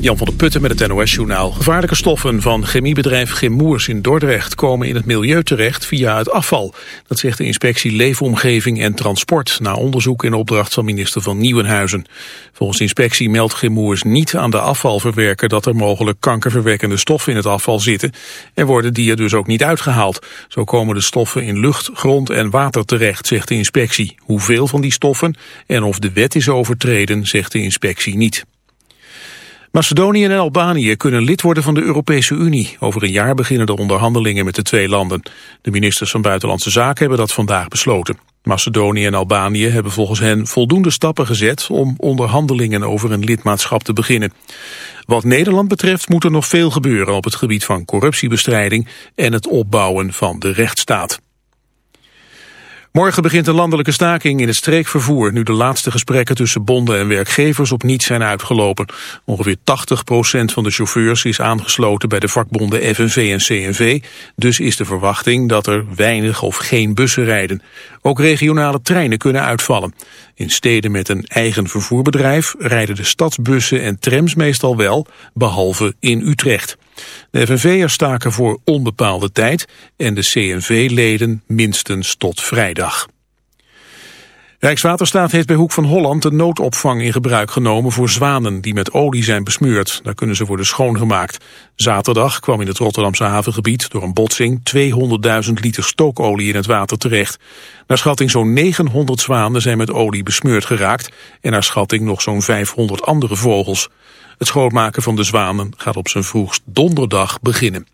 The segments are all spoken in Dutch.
Jan van der Putten met het NOS-journaal. Gevaarlijke stoffen van chemiebedrijf Chemours in Dordrecht komen in het milieu terecht via het afval. Dat zegt de inspectie Leefomgeving en Transport na onderzoek in opdracht van minister van Nieuwenhuizen. Volgens de inspectie meldt Chemours niet aan de afvalverwerker dat er mogelijk kankerverwekkende stoffen in het afval zitten en worden die er dus ook niet uitgehaald. Zo komen de stoffen in lucht, grond en water terecht, zegt de inspectie. Hoeveel van die stoffen en of de wet is overtreden, zegt de inspectie niet. Macedonië en Albanië kunnen lid worden van de Europese Unie. Over een jaar beginnen de onderhandelingen met de twee landen. De ministers van Buitenlandse Zaken hebben dat vandaag besloten. Macedonië en Albanië hebben volgens hen voldoende stappen gezet om onderhandelingen over een lidmaatschap te beginnen. Wat Nederland betreft moet er nog veel gebeuren op het gebied van corruptiebestrijding en het opbouwen van de rechtsstaat. Morgen begint een landelijke staking in het streekvervoer... nu de laatste gesprekken tussen bonden en werkgevers op niets zijn uitgelopen. Ongeveer 80% van de chauffeurs is aangesloten bij de vakbonden FNV en CNV. Dus is de verwachting dat er weinig of geen bussen rijden. Ook regionale treinen kunnen uitvallen. In steden met een eigen vervoerbedrijf rijden de stadsbussen en trams meestal wel, behalve in Utrecht. De FNV'ers staken voor onbepaalde tijd en de CNV-leden minstens tot vrijdag. Rijkswaterstaat heeft bij Hoek van Holland een noodopvang in gebruik genomen voor zwanen die met olie zijn besmeurd. Daar kunnen ze worden schoongemaakt. Zaterdag kwam in het Rotterdamse havengebied door een botsing 200.000 liter stookolie in het water terecht. Naar schatting zo'n 900 zwanen zijn met olie besmeurd geraakt en naar schatting nog zo'n 500 andere vogels. Het schoonmaken van de zwanen gaat op zijn vroegst donderdag beginnen.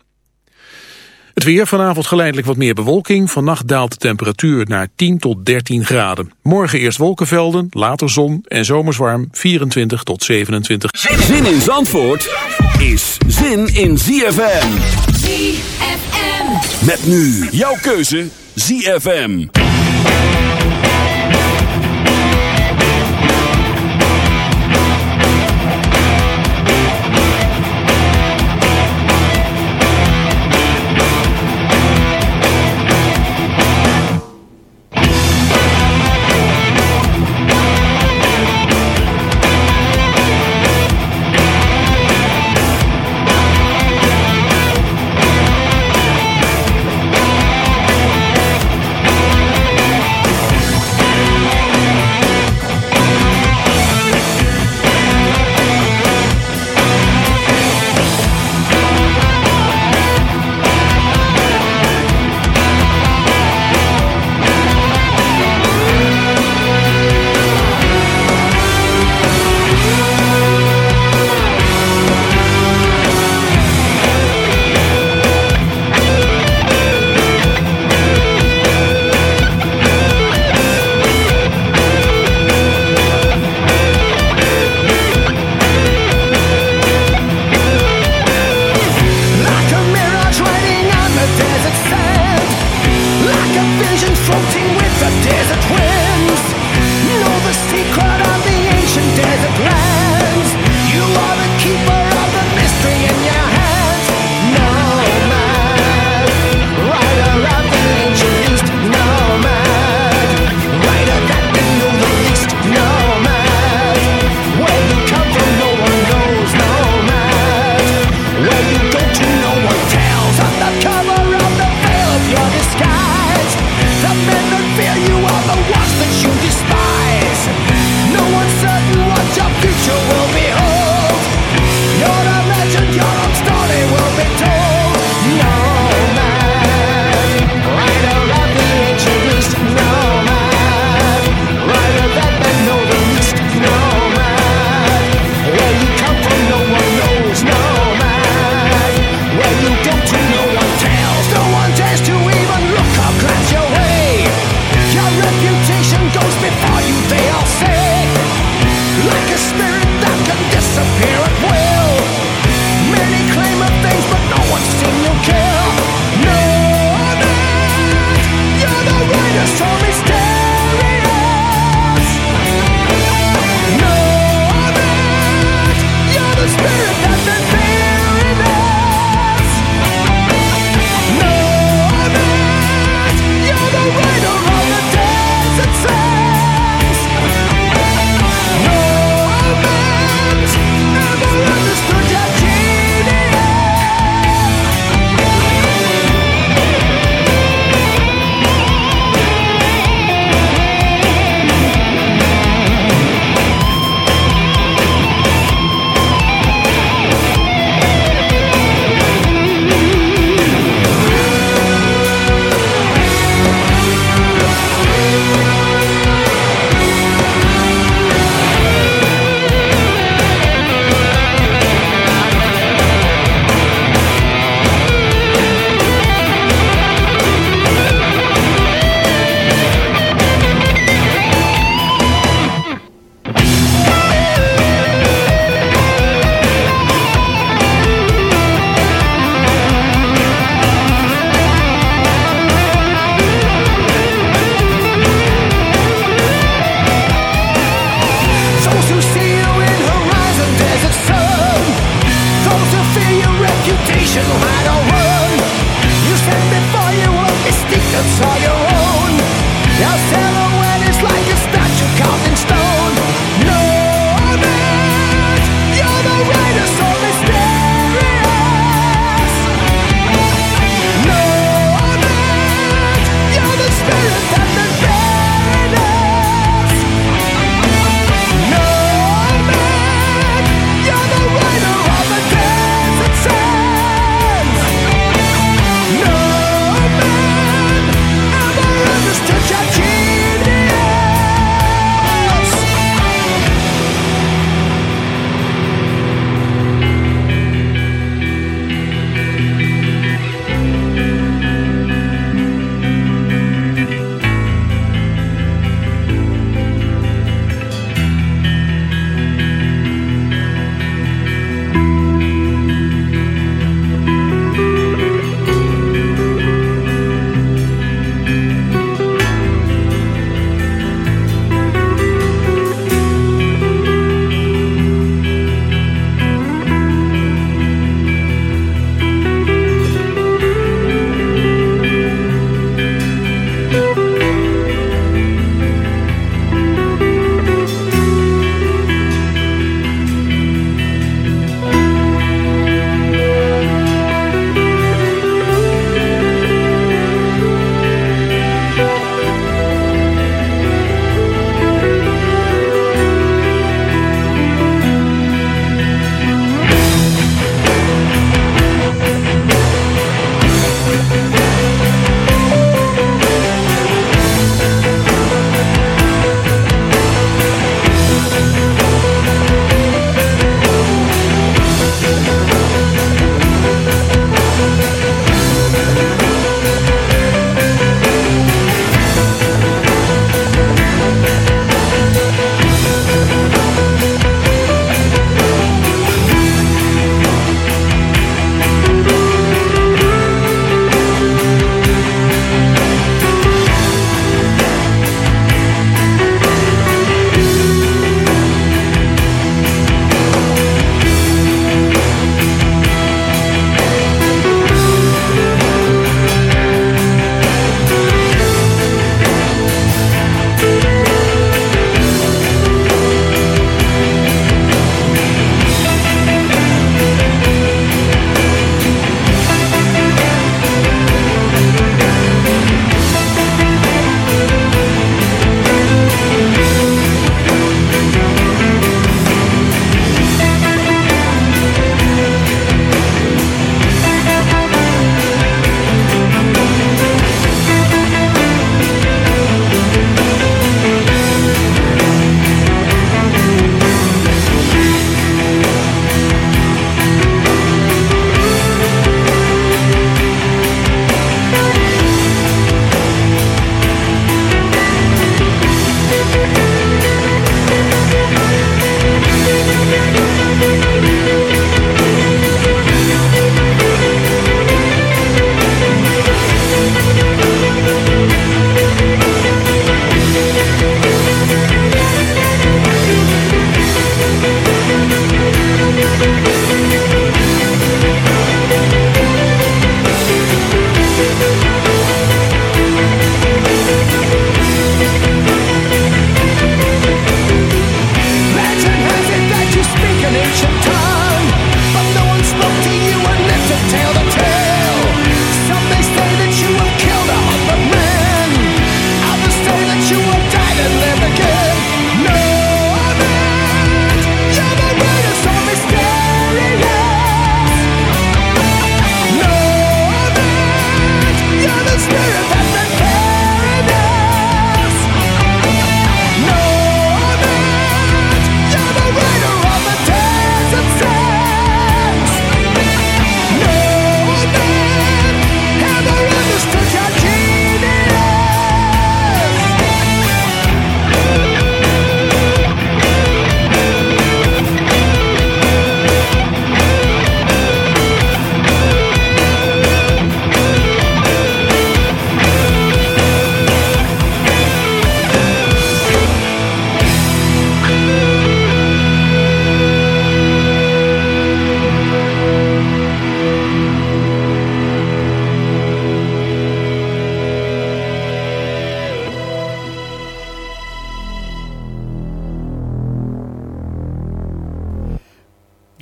Het weer, vanavond geleidelijk wat meer bewolking. Vannacht daalt de temperatuur naar 10 tot 13 graden. Morgen eerst wolkenvelden, later zon en zomerswarm 24 tot 27. Zin in Zandvoort is zin in ZFM. ZFM. Met nu jouw keuze ZFM.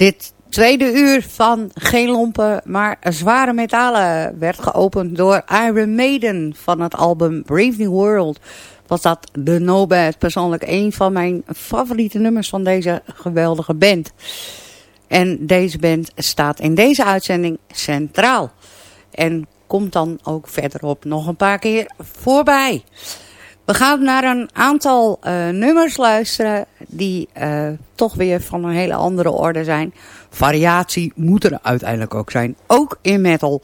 Dit tweede uur van geen lompen, maar zware metalen werd geopend door Iron Maiden van het album Brave New World. Was dat The No Bad, persoonlijk een van mijn favoriete nummers van deze geweldige band. En deze band staat in deze uitzending centraal. En komt dan ook verderop nog een paar keer voorbij. We gaan naar een aantal uh, nummers luisteren die uh, toch weer van een hele andere orde zijn. Variatie moet er uiteindelijk ook zijn, ook in metal.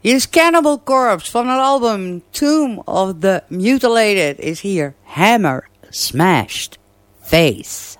Hier is Cannibal Corpse van het album Tomb of the Mutilated is hier Hammer Smashed Face.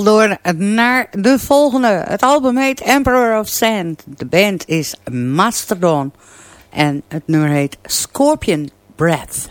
Snel door naar de volgende. Het album heet Emperor of Sand. De band is Mastodon. En het nummer heet Scorpion Breath.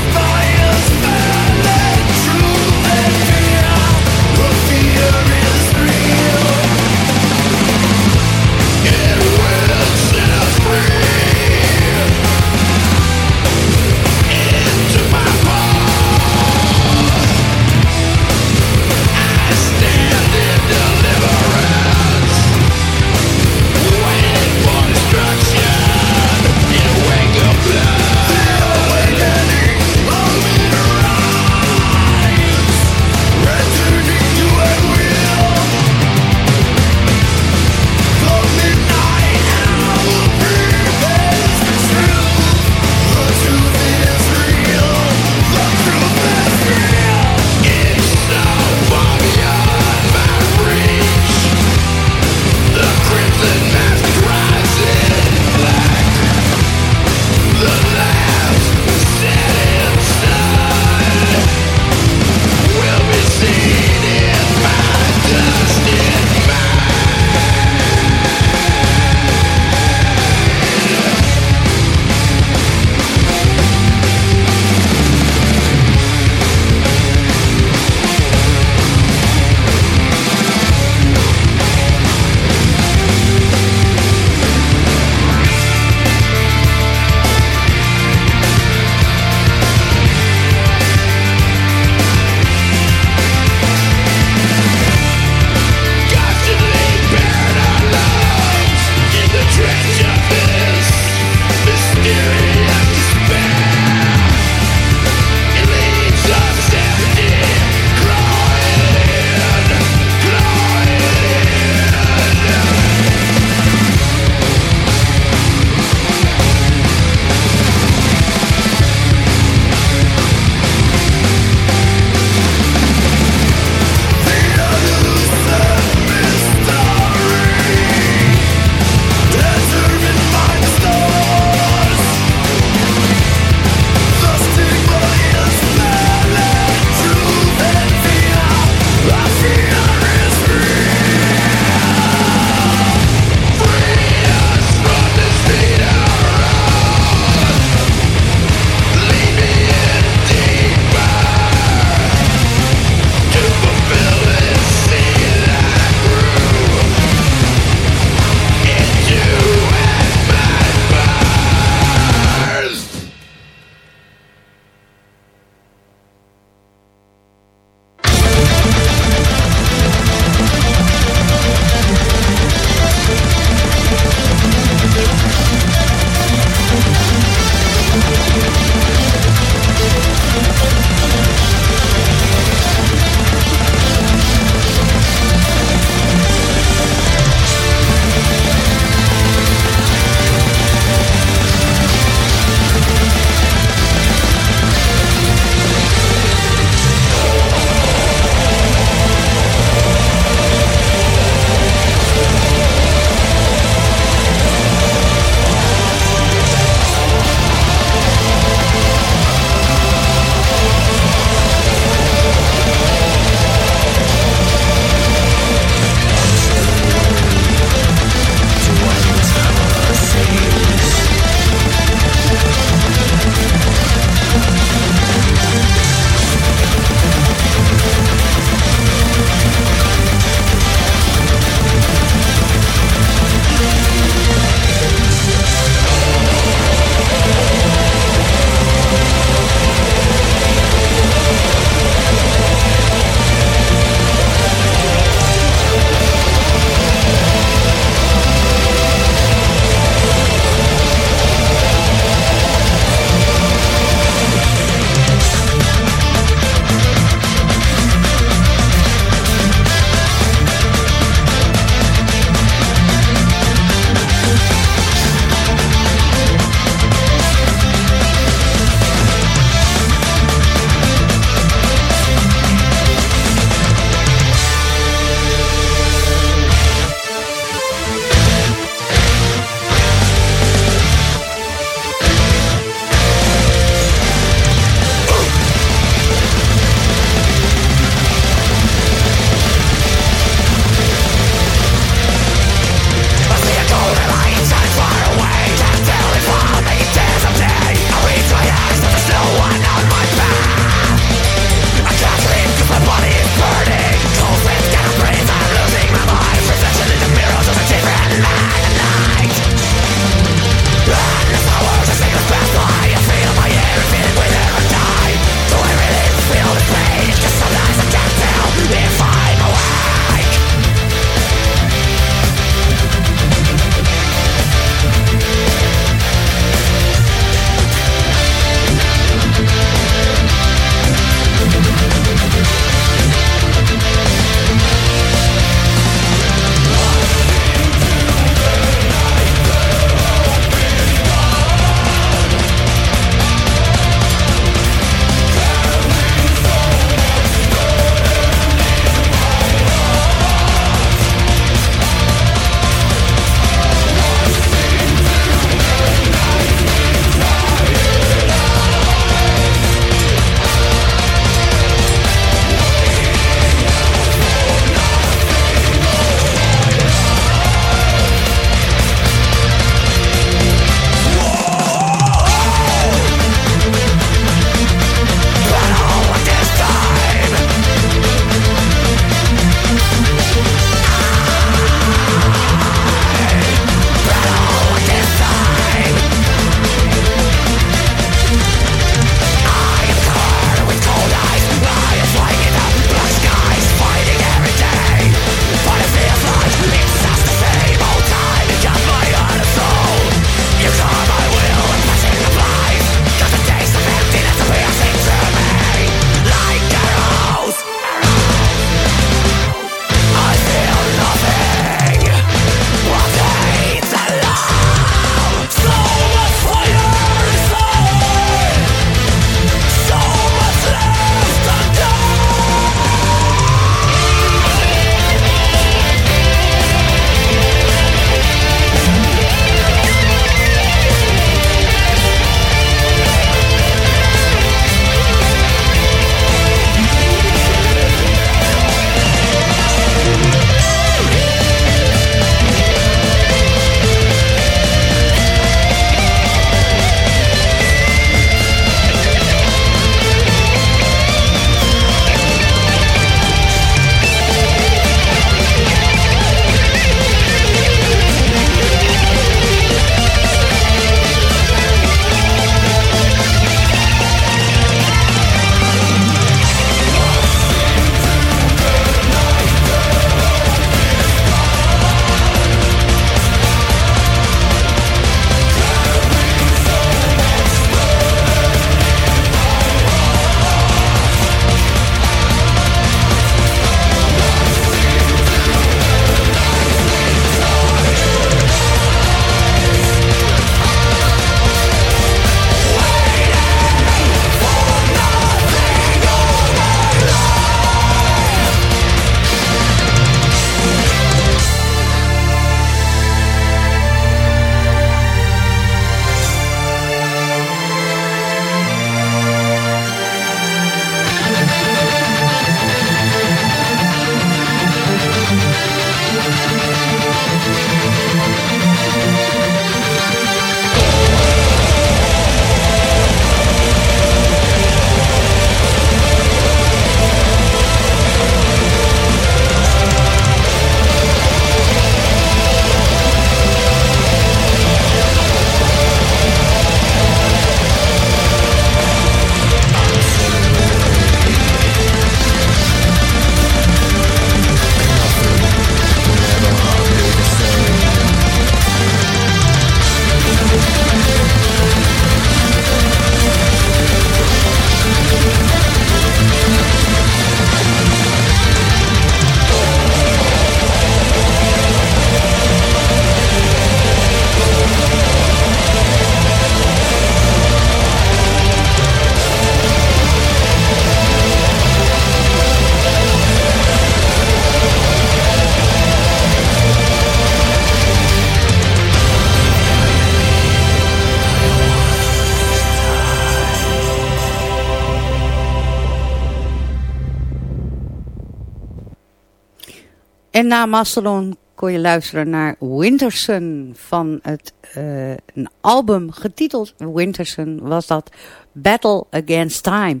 En na Mastodon kon je luisteren naar Winterson van het uh, een album getiteld Winterson was dat Battle Against Time.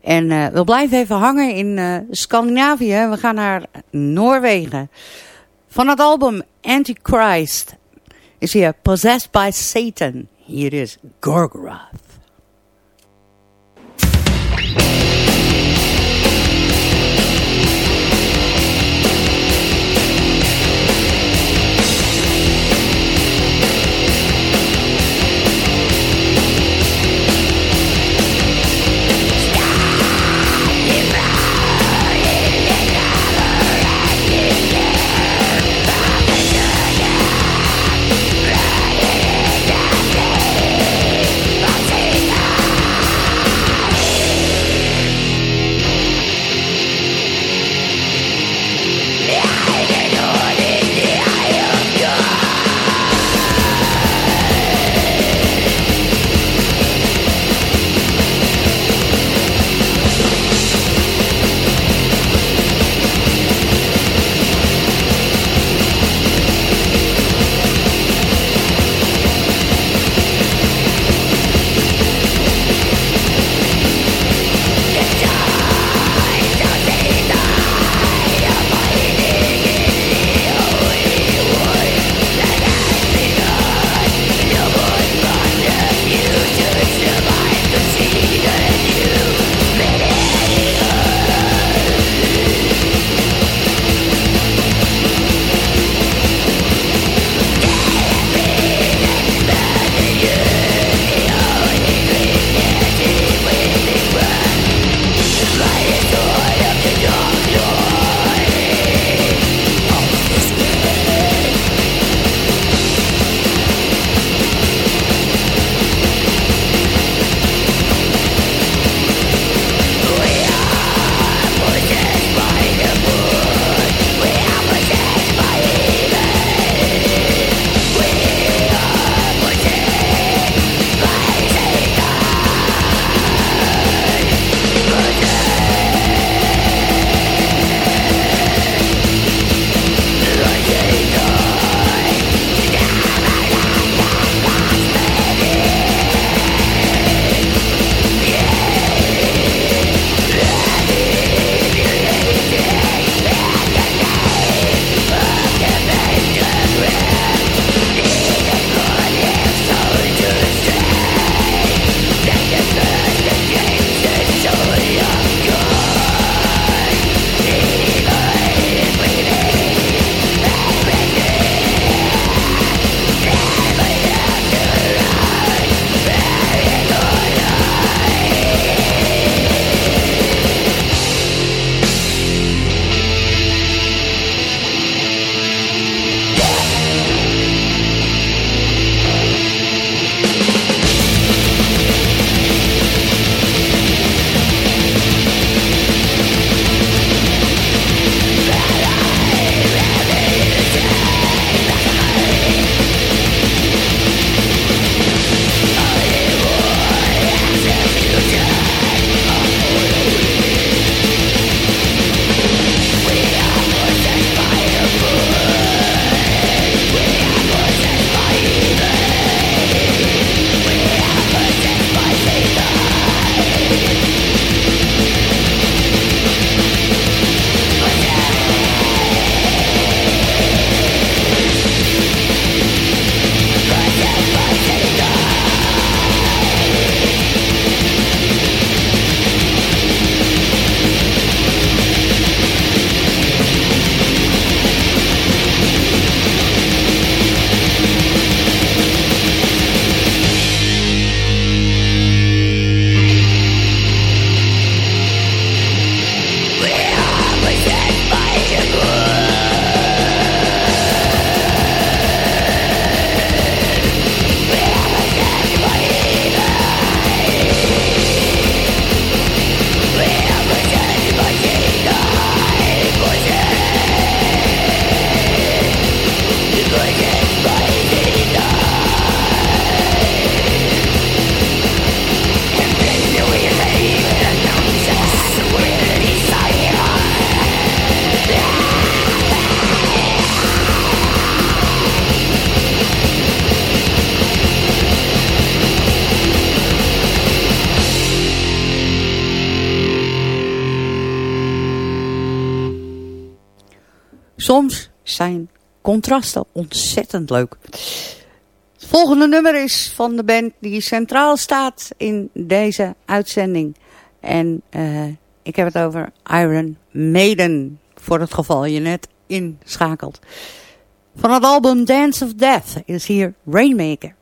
En uh, we blijven even hangen in uh, Scandinavië. We gaan naar Noorwegen. Van het album Antichrist is hier Possessed by Satan. Hier is Gorgoroth. Contrasten ontzettend leuk. Het volgende nummer is van de band die centraal staat in deze uitzending. En uh, ik heb het over Iron Maiden, voor het geval je net inschakelt. Van het album Dance of Death is hier Rainmaker.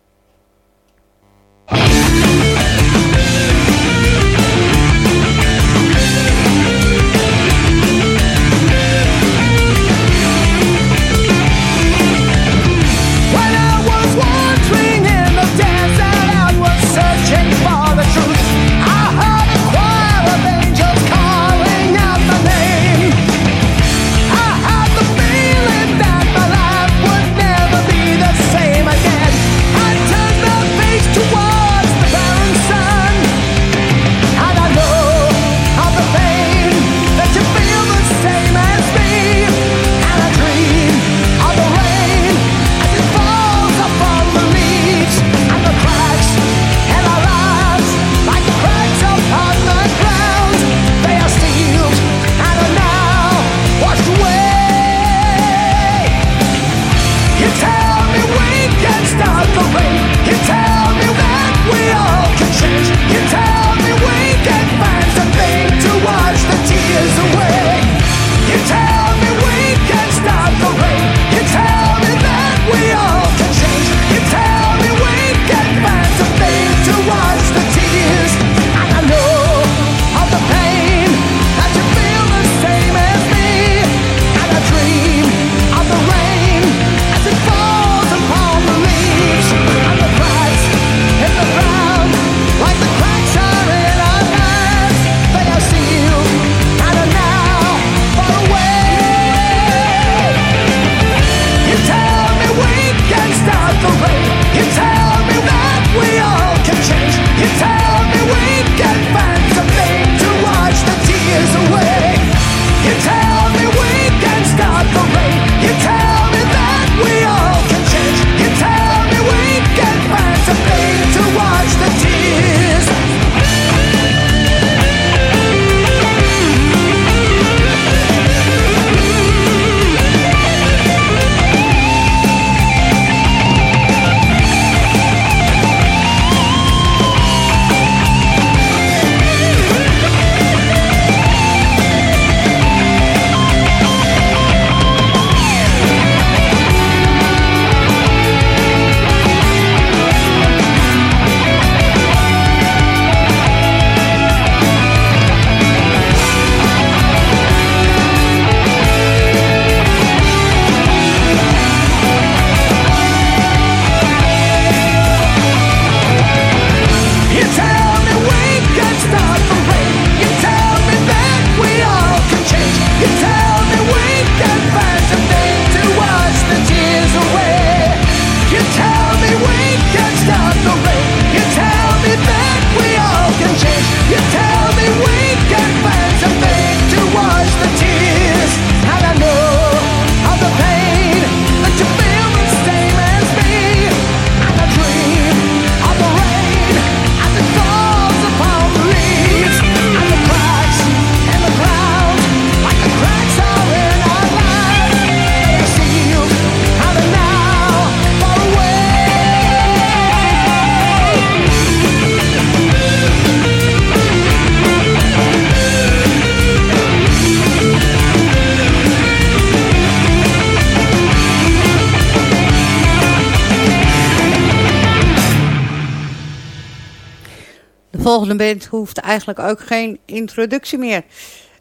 Volgende band hoeft eigenlijk ook geen introductie meer.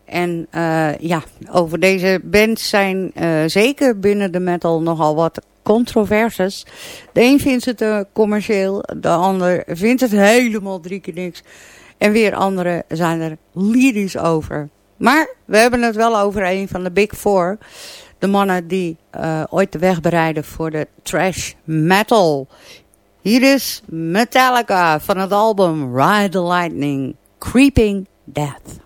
En uh, ja, over deze band zijn uh, zeker binnen de metal nogal wat controverses. De een vindt het uh, commercieel, de ander vindt het helemaal drie keer niks. En weer anderen zijn er lyrisch over. Maar we hebben het wel over een van de Big Four. De mannen die ooit de weg bereiden voor de trash metal. Hier is Metallica van het album Ride the Lightning, Creeping Death.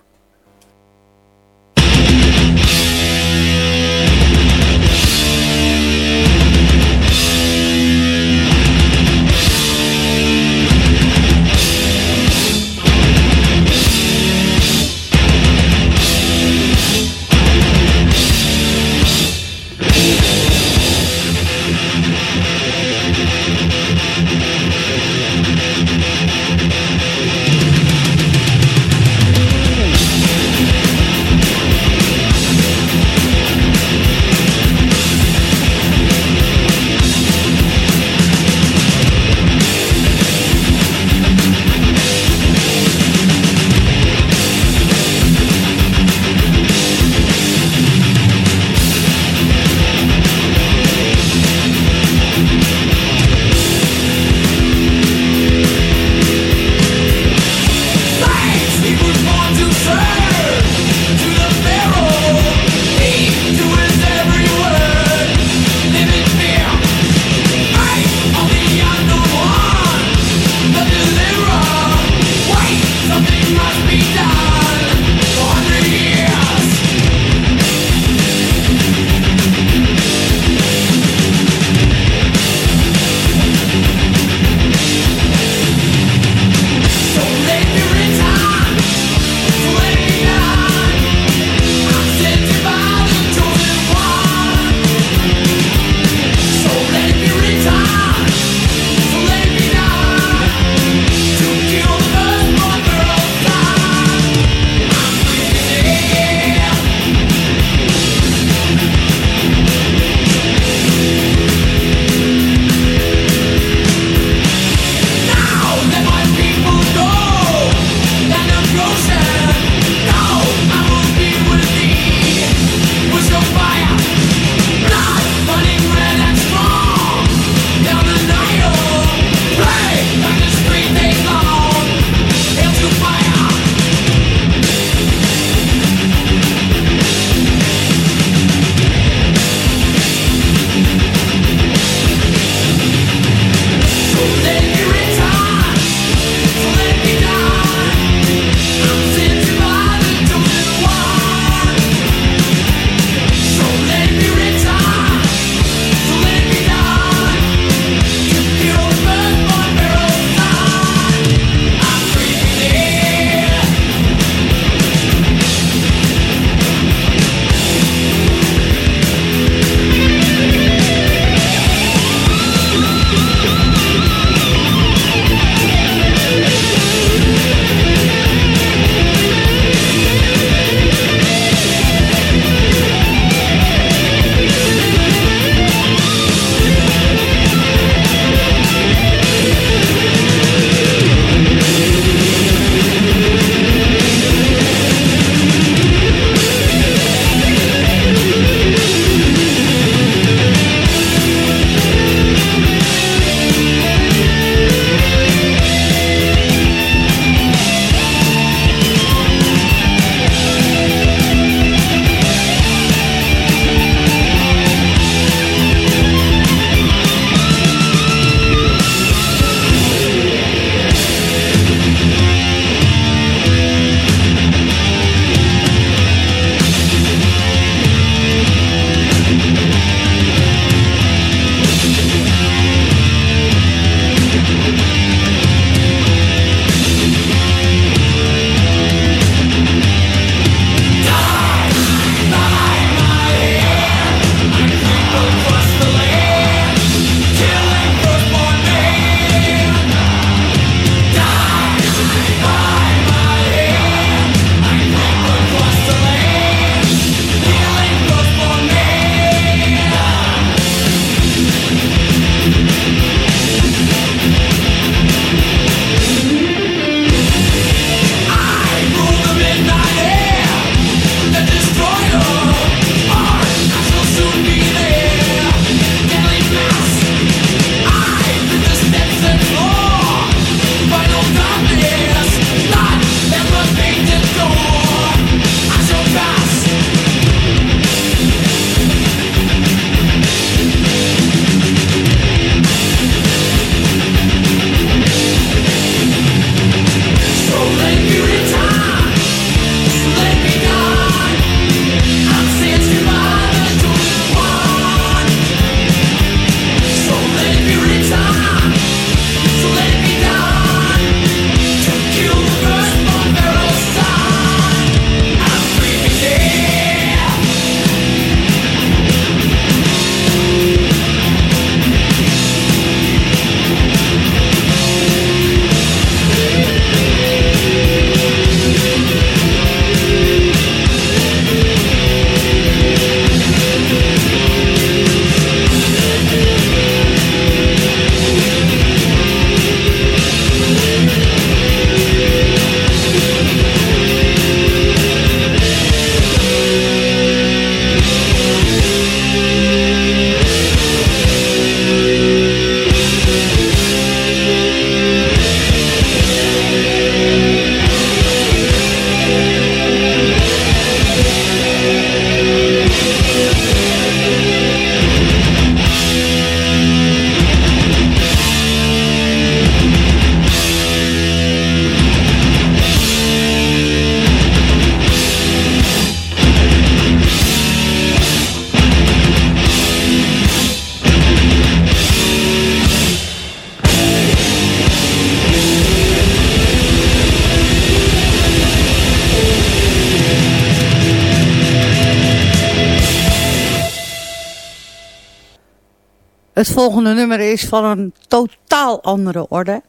Volgende nummer is van een totaal andere orde.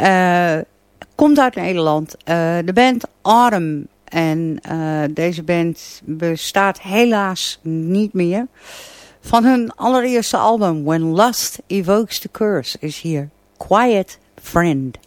Uh, komt uit Nederland. Uh, de band Autumn. En uh, deze band bestaat helaas niet meer. Van hun allereerste album When Lust Evokes the Curse is hier Quiet Friend.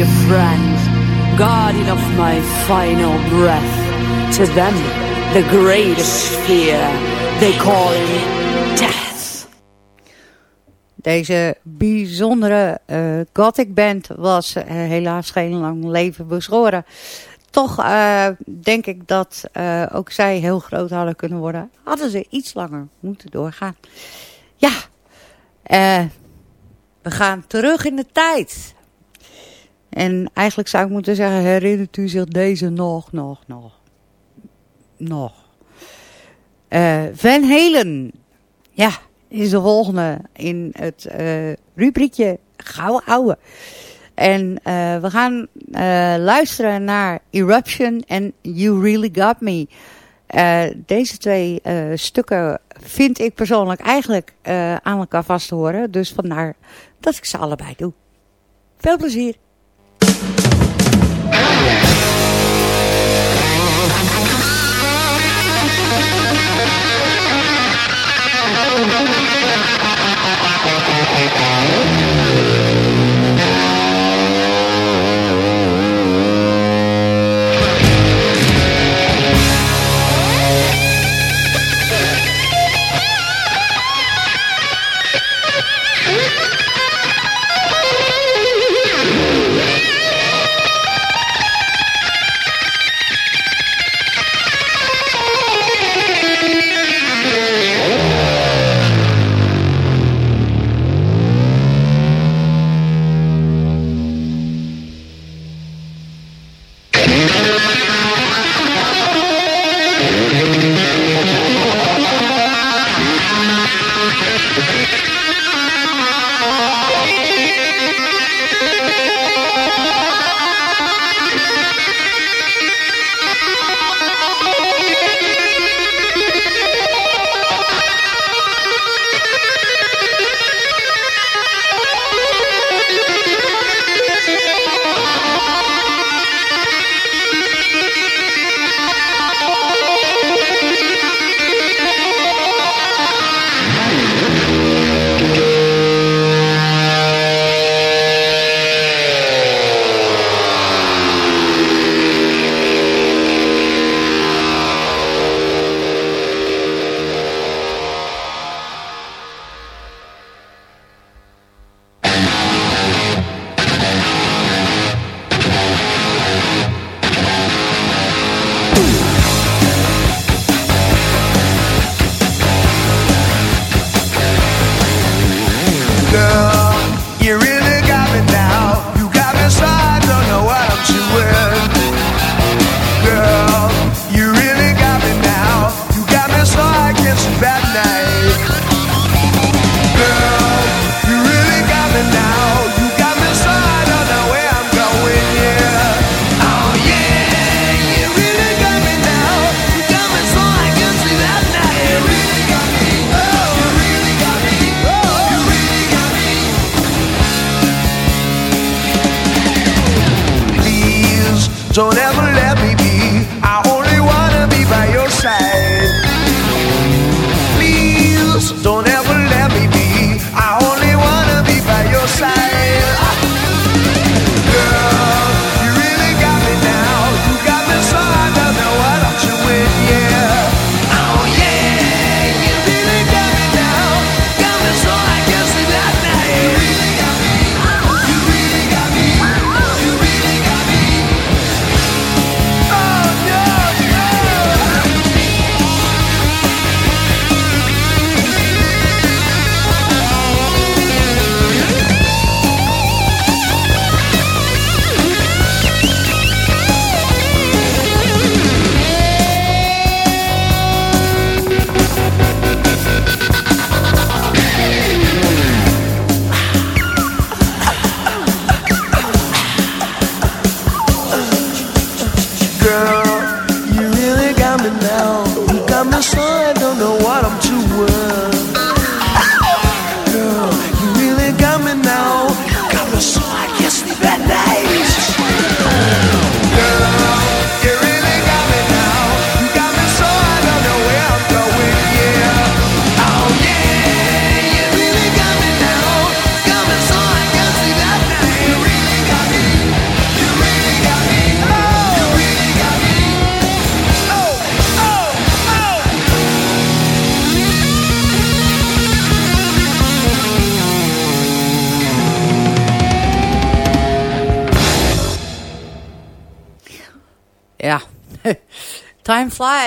Be a friend, guardian of my final breath. To them, the greatest fear, they call him death. Deze bijzondere uh, gothic band was uh, helaas geen lang leven beschoren. Toch uh, denk ik dat ook zij heel groot hadden kunnen worden. Hadden ze iets langer moeten doorgaan. Ja, we gaan terug in de tijd. En eigenlijk zou ik moeten zeggen, herinnert u zich deze nog, nog, nog? Nog. Uh, Van Halen. Ja, is de volgende in het uh, rubriekje Gouden Ouwe. En uh, we gaan luisteren naar Eruption en You Really Got Me. deze twee stukken vind ik persoonlijk eigenlijk aan elkaar vast te horen. Dus vandaar dat ik ze allebei doe. Veel plezier.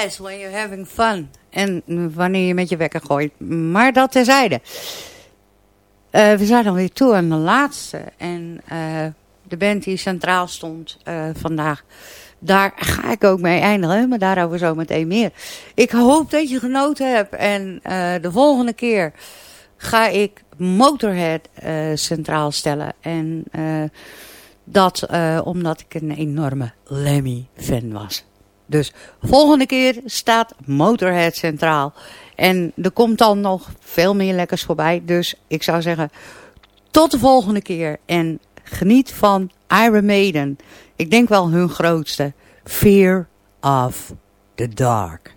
When you're having fun. En wanneer je met je wekker gooit. Maar dat terzijde. Uh, we zijn alweer toe aan de laatste. En uh, de band die centraal stond uh, vandaag. Daar ga ik ook mee eindigen. Maar daarover zo meteen meer. Ik hoop dat je genoten hebt. En de volgende keer ga ik Motorhead centraal stellen. En dat omdat ik een enorme Lemmy-fan was. Dus volgende keer staat Motorhead centraal. En er komt dan nog veel meer lekkers voorbij. Dus ik zou zeggen, tot de volgende keer. En geniet van Iron Maiden. Ik denk wel hun grootste. Fear of the Dark.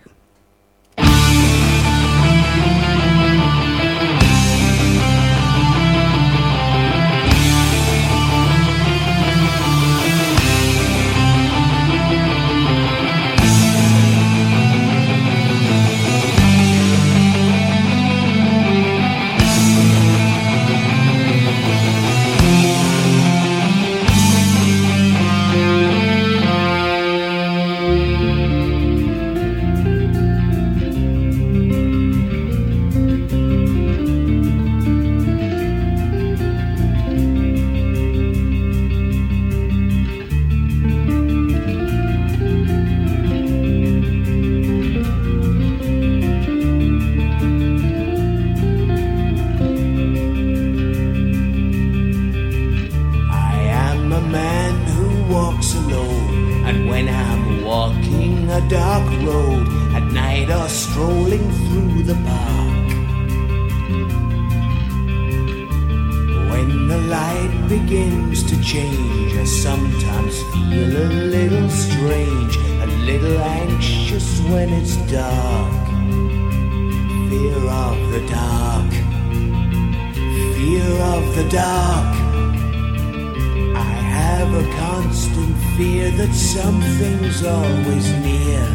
In fear that something's always near.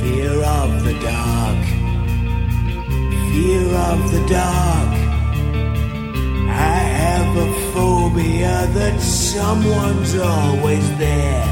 Fear of the dark. Fear of the dark. I have a phobia that someone's always there.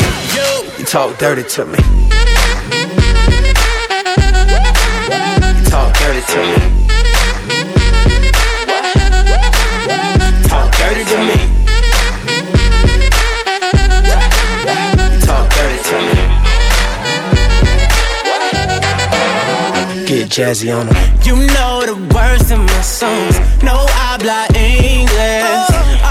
talk dirty to me. Talk dirty to me. Talk dirty to me. Talk dirty to me. Get jazzy on them. You know the words in my songs. No habla English.